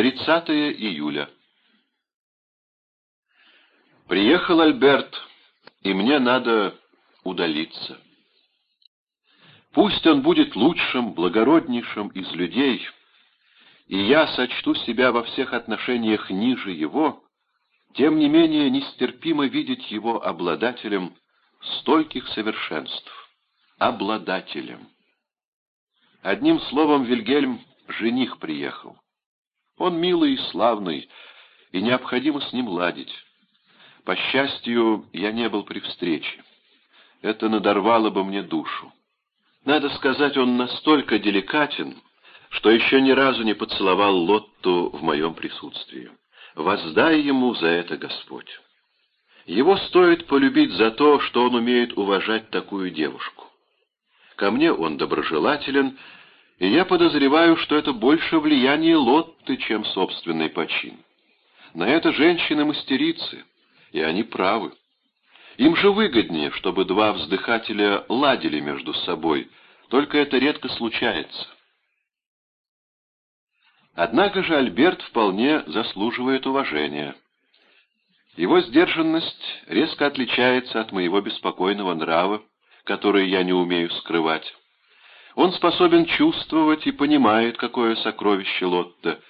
30 июля. Приехал Альберт, и мне надо удалиться. Пусть он будет лучшим, благороднейшим из людей, и я сочту себя во всех отношениях ниже его, тем не менее нестерпимо видеть его обладателем стольких совершенств. Обладателем. Одним словом, Вильгельм, жених приехал. Он милый и славный, и необходимо с ним ладить. По счастью, я не был при встрече. Это надорвало бы мне душу. Надо сказать, он настолько деликатен, что еще ни разу не поцеловал Лотту в моем присутствии. Воздай ему за это Господь. Его стоит полюбить за то, что он умеет уважать такую девушку. Ко мне он доброжелателен, и я подозреваю, что это больше влияние Лотты, чем собственный почин. На это женщины-мастерицы, и они правы. Им же выгоднее, чтобы два вздыхателя ладили между собой, только это редко случается. Однако же Альберт вполне заслуживает уважения. Его сдержанность резко отличается от моего беспокойного нрава, который я не умею скрывать. Он способен чувствовать и понимает, какое сокровище Лотта.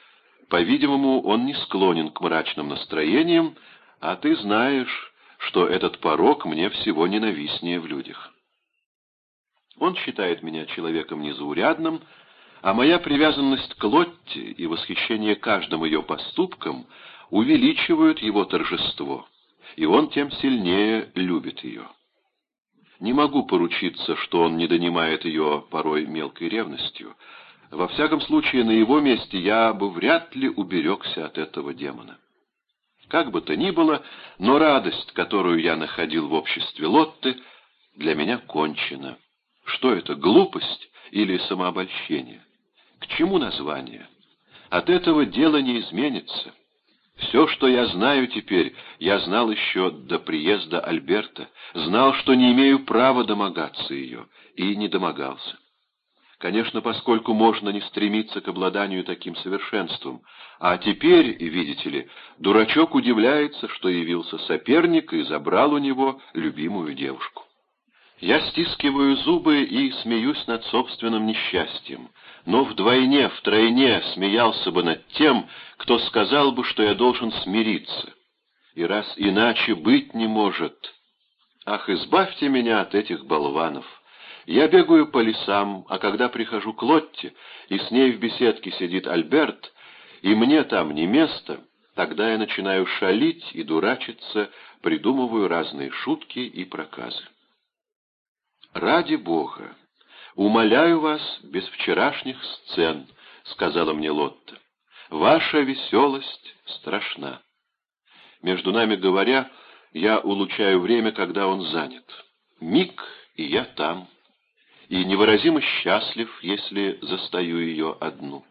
По-видимому, он не склонен к мрачным настроениям, а ты знаешь, что этот порог мне всего ненавистнее в людях. Он считает меня человеком незаурядным, а моя привязанность к Лотте и восхищение каждым ее поступком увеличивают его торжество, и он тем сильнее любит ее. Не могу поручиться, что он не донимает ее порой мелкой ревностью. Во всяком случае, на его месте я бы вряд ли уберегся от этого демона. Как бы то ни было, но радость, которую я находил в обществе Лотты, для меня кончена. Что это, глупость или самообольщение? К чему название? От этого дело не изменится. Все, что я знаю теперь, я знал еще до приезда Альберта, знал, что не имею права домогаться ее, и не домогался. Конечно, поскольку можно не стремиться к обладанию таким совершенством. А теперь, видите ли, дурачок удивляется, что явился соперник и забрал у него любимую девушку. Я стискиваю зубы и смеюсь над собственным несчастьем, но вдвойне, втройне смеялся бы над тем, кто сказал бы, что я должен смириться. И раз иначе быть не может. Ах, избавьте меня от этих болванов. Я бегаю по лесам, а когда прихожу к Лотте, и с ней в беседке сидит Альберт, и мне там не место, тогда я начинаю шалить и дурачиться, придумываю разные шутки и проказы. «Ради Бога! Умоляю вас без вчерашних сцен», — сказала мне Лотта. «Ваша веселость страшна». Между нами говоря, я улучшаю время, когда он занят. Миг, и я там. И невыразимо счастлив, если застаю ее одну.